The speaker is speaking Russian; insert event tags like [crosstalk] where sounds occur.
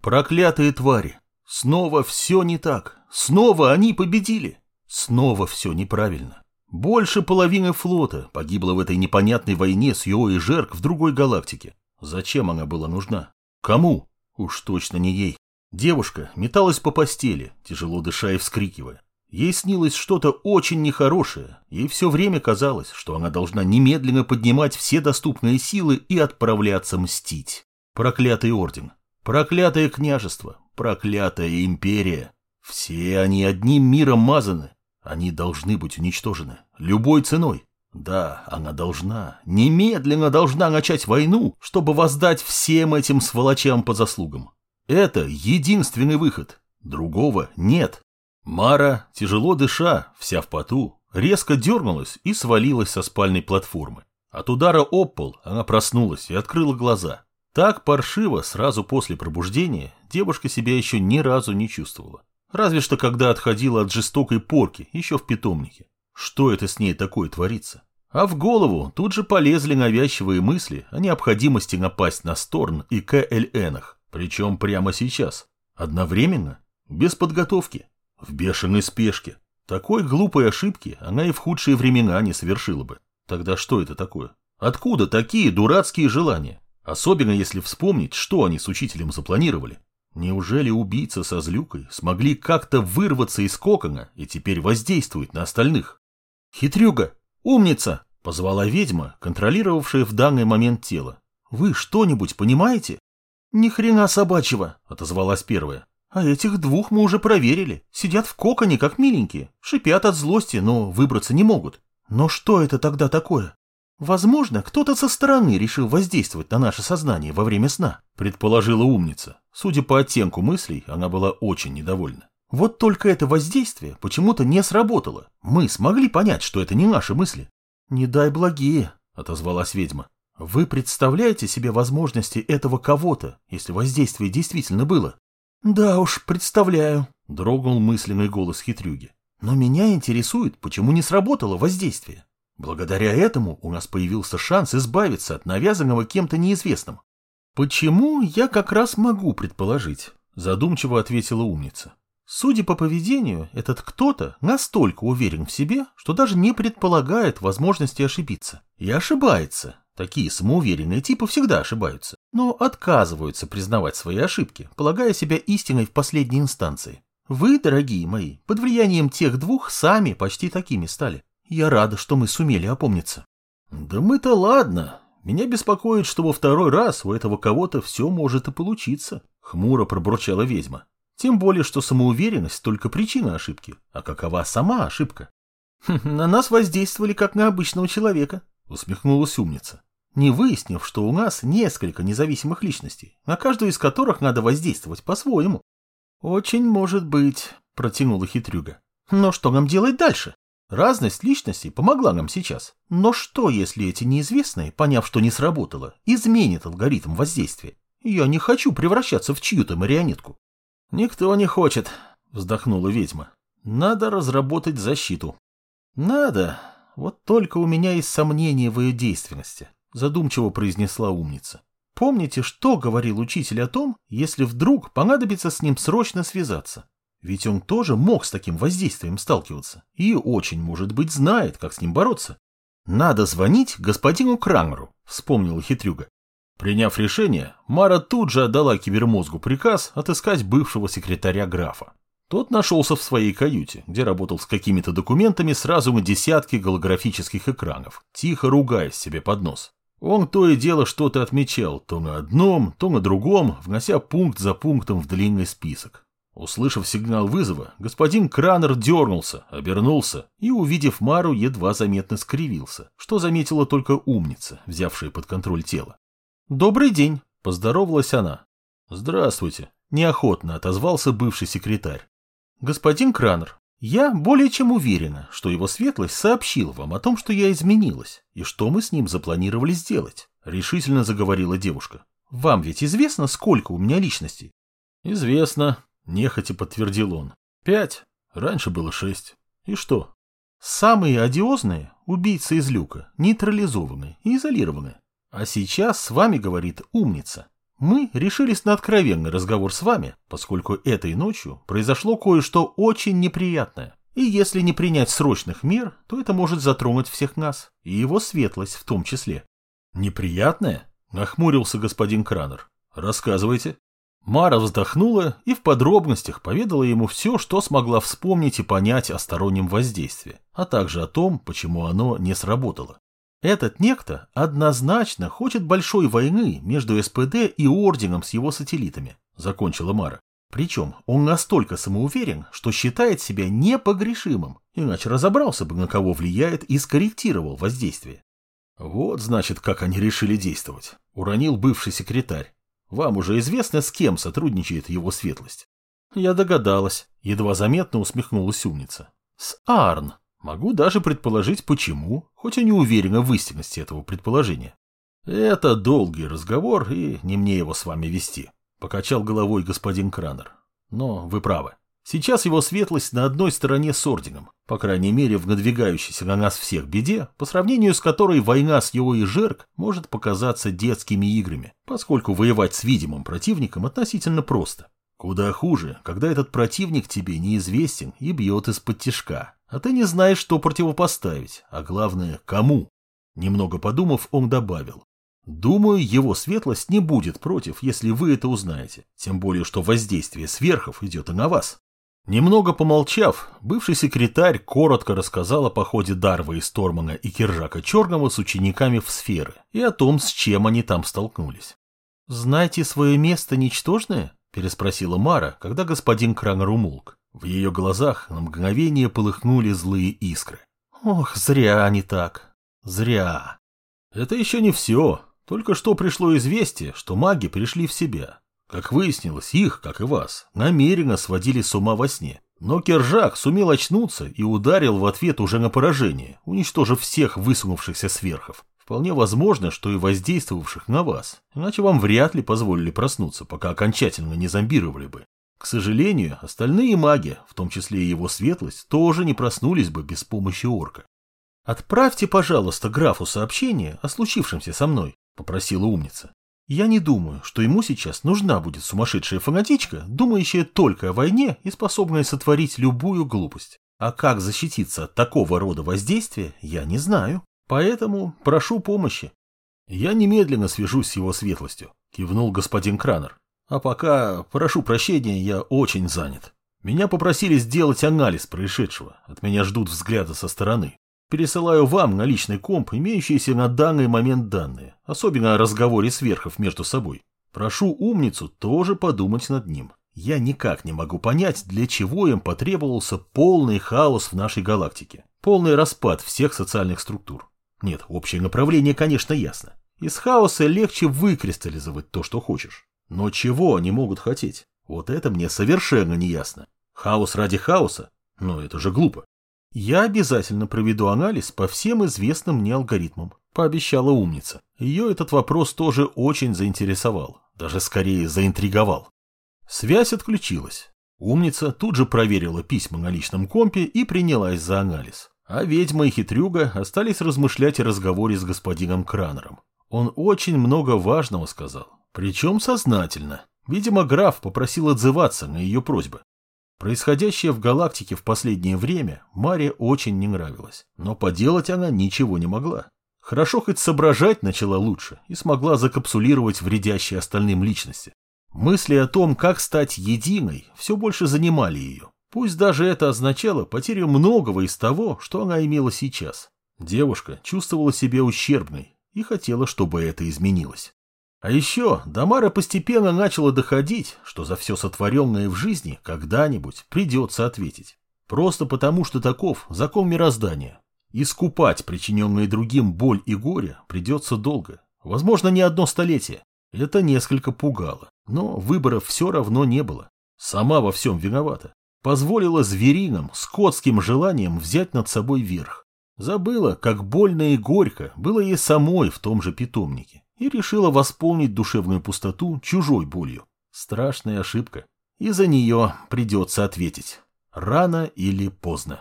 Проклятые твари! Снова все не так. Снова они победили. Снова все неправильно. Больше половины флота погибло в этой непонятной войне с Йо и Жерк в другой галактике. Зачем она была нужна? Кому? Уж точно не ей. Девушка металась по постели, тяжело дыша и вскрикивая. Ей снилось что-то очень нехорошее. Ей все время казалось, что она должна немедленно поднимать все доступные силы и отправляться мстить. Проклятый орден. Проклятое княжество. Проклятая империя. Все они одним миром мазаны. Они должны быть уничтожены. Любой ценой. Да, она должна, немедленно должна начать войну, чтобы воздать всем этим сволочам по заслугам. Это единственный выход. Другого нет. Мара, тяжело дыша, вся в поту, резко дернулась и свалилась со спальной платформы. От удара об пол она проснулась и открыла глаза. Так паршиво сразу после пробуждения девушка себя еще ни разу не чувствовала. Разве что когда отходила от жестокой порки, еще в питомнике. Что это с ней такое творится? А в голову тут же полезли навязчивые мысли о необходимости напасть на Сторн и КЛНах, причем прямо сейчас. Одновременно, без подготовки, в бешеной спешке. Такой глупой ошибки она и в худшие времена не совершила бы. Тогда что это такое? Откуда такие дурацкие желания? Особенно если вспомнить, что они с учителем запланировали. Неужели убийца со злюкой смогли как-то вырваться из кокона и теперь воздействуют на остальных? «Хитрюга! Умница!» — позвала ведьма, контролировавшая в данный момент тело. «Вы что-нибудь понимаете?» «Ни хрена собачьего!» — отозвалась первая. «А этих двух мы уже проверили. Сидят в коконе, как миленькие. Шипят от злости, но выбраться не могут. Но что это тогда такое?» «Возможно, кто-то со стороны решил воздействовать на наше сознание во время сна», предположила умница. Судя по оттенку мыслей, она была очень недовольна. «Вот только это воздействие почему-то не сработало. Мы смогли понять, что это не наши мысли». «Не дай благие», — отозвалась ведьма. «Вы представляете себе возможности этого кого-то, если воздействие действительно было?» «Да уж, представляю», — дрогнул мысленный голос хитрюги. «Но меня интересует, почему не сработало воздействие. Благодаря этому у нас появился шанс избавиться от навязанного кем-то неизвестным. «Почему, я как раз могу предположить», – задумчиво ответила умница. Судя по поведению, этот кто-то настолько уверен в себе, что даже не предполагает возможности ошибиться. И ошибается. Такие самоуверенные типы всегда ошибаются, но отказываются признавать свои ошибки, полагая себя истиной в последней инстанции. Вы, дорогие мои, под влиянием тех двух сами почти такими стали. Я рада, что мы сумели опомниться. Да мы-то ладно. Меня беспокоит, что во второй раз у этого кого-то все может и получиться. Хмуро пробурчала ведьма. Тем более, что самоуверенность только причина ошибки. А какова сама ошибка? «Хм, [laughs] на нас воздействовали как на обычного человека, усмехнулась умница. Не выяснив, что у нас несколько независимых личностей, на каждую из которых надо воздействовать по-своему. Очень может быть, протянула хитрюга. Но что нам делать дальше? Разность личностей помогла нам сейчас. Но что, если эти неизвестные, поняв, что не сработало, изменят алгоритм воздействия? Я не хочу превращаться в чью-то марионетку. Никто не хочет, вздохнула ведьма. Надо разработать защиту. Надо. Вот только у меня есть сомнения в ее действенности, задумчиво произнесла умница. Помните, что говорил учитель о том, если вдруг понадобится с ним срочно связаться? Ведь он тоже мог с таким воздействием сталкиваться и очень, может быть, знает, как с ним бороться. «Надо звонить господину Крамеру», — вспомнила хитрюга. Приняв решение, Мара тут же отдала кибермозгу приказ отыскать бывшего секретаря графа. Тот нашелся в своей каюте, где работал с какими-то документами сразу на десятки голографических экранов, тихо ругаясь себе под нос. Он то и дело что-то отмечал, то на одном, то на другом, внося пункт за пунктом в длинный список. Услышав сигнал вызова, господин Кранер дернулся, обернулся и, увидев Мару, едва заметно скривился, что заметила только умница, взявшая под контроль тело. «Добрый день!» – поздоровалась она. «Здравствуйте!» – неохотно отозвался бывший секретарь. «Господин Кранер, я более чем уверена, что его светлость сообщил вам о том, что я изменилась, и что мы с ним запланировали сделать», – решительно заговорила девушка. «Вам ведь известно, сколько у меня личностей?» «Известно», Нехотя подтвердил он. Пять. Раньше было шесть. И что? Самые одиозные – убийцы из люка, нейтрализованы и изолированы. А сейчас с вами говорит умница. Мы решились на откровенный разговор с вами, поскольку этой ночью произошло кое-что очень неприятное. И если не принять срочных мер, то это может затронуть всех нас, и его светлость в том числе. Неприятное? Нахмурился господин Кранер. Рассказывайте. Мара вздохнула и в подробностях поведала ему все, что смогла вспомнить и понять о стороннем воздействии, а также о том, почему оно не сработало. Этот некто однозначно хочет большой войны между СПД и Орденом с его сателлитами, закончила Мара. Причем он настолько самоуверен, что считает себя непогрешимым, иначе разобрался бы, на кого влияет и скорректировал воздействие. Вот, значит, как они решили действовать, уронил бывший секретарь. Вам уже известно, с кем сотрудничает его светлость? Я догадалась, едва заметно усмехнулась умница. С Арн. Могу даже предположить, почему, хоть и не уверена в истинности этого предположения. Это долгий разговор, и не мне его с вами вести. Покачал головой господин Кранер. Но вы правы. Сейчас его светлость на одной стороне с орденом, по крайней мере в надвигающейся на нас всех беде, по сравнению с которой война с его и Жерк может показаться детскими играми, поскольку воевать с видимым противником относительно просто. Куда хуже, когда этот противник тебе неизвестен и бьет из-под тишка, а ты не знаешь, что противопоставить, а главное, кому. Немного подумав, он добавил. Думаю, его светлость не будет против, если вы это узнаете, тем более, что воздействие сверхов идет и на вас. Немного помолчав, бывший секретарь коротко рассказал о походе Дарва и Стормана и Киржака Черного с учениками в сферы и о том, с чем они там столкнулись. «Знаете свое место ничтожное?» – переспросила Мара, когда господин Кранер умолк. В ее глазах на мгновение полыхнули злые искры. «Ох, зря они так. Зря». «Это еще не все», только что пришло известие, что маги пришли в себя. Как выяснилось, их, как и вас, намеренно сводили с ума во сне. Но Кержак сумел очнуться и ударил в ответ уже на поражение, уничтожив всех высунувшихся сверхов. Вполне возможно, что и воздействовавших на вас, иначе вам вряд ли позволили проснуться, пока окончательно не зомбировали бы. К сожалению, остальные маги, в том числе и его светлость, тоже не проснулись бы без помощи орка. Отправьте, пожалуйста, графу сообщение о случившемся со мной, попросила умница. Я не думаю, что ему сейчас нужна будет сумасшедшая фанатичка, думающая только о войне и способная сотворить любую глупость. А как защититься от такого рода воздействия, я не знаю. Поэтому прошу помощи. Я немедленно свяжусь с его светлостью, кивнул господин Кранер. А пока, прошу прощения, я очень занят. Меня попросили сделать анализ происшедшего. От меня ждут взгляда со стороны. Пересылаю вам на личный комп имеющиеся на данный момент данные, особенно о разговоре сверхов между собой. Прошу умницу тоже подумать над ним. Я никак не могу понять, для чего им потребовался полный хаос в нашей галактике. Полный распад всех социальных структур. Нет, общее направление, конечно, ясно. Из хаоса легче выкристаллизовать то, что хочешь. Но чего они могут хотеть? Вот это мне совершенно не ясно. Хаос ради хаоса? Но это же глупо. «Я обязательно проведу анализ по всем известным мне алгоритмам», – пообещала умница. Ее этот вопрос тоже очень заинтересовал, даже скорее заинтриговал. Связь отключилась. Умница тут же проверила письма на личном компе и принялась за анализ. А ведьма и хитрюга остались размышлять о разговоре с господином Кранером. Он очень много важного сказал, причем сознательно. Видимо, граф попросил отзываться на ее просьбы. Происходящее в галактике в последнее время Маре очень не нравилось, но поделать она ничего не могла. Хорошо хоть соображать начала лучше и смогла закапсулировать вредящие остальным личности. Мысли о том, как стать единой, все больше занимали ее. Пусть даже это означало потерю многого из того, что она имела сейчас. Девушка чувствовала себя ущербной и хотела, чтобы это изменилось. А еще Дамара постепенно начала доходить, что за все сотворенное в жизни когда-нибудь придется ответить. Просто потому, что таков закон мироздания. Искупать причиненные другим боль и горе придется долго. Возможно, не одно столетие. Это несколько пугало. Но выбора все равно не было. Сама во всем виновата. Позволила звериным, скотским желаниям взять над собой верх. Забыла, как больно и горько было ей самой в том же питомнике и решила восполнить душевную пустоту чужой болью. Страшная ошибка. И за нее придется ответить. Рано или поздно.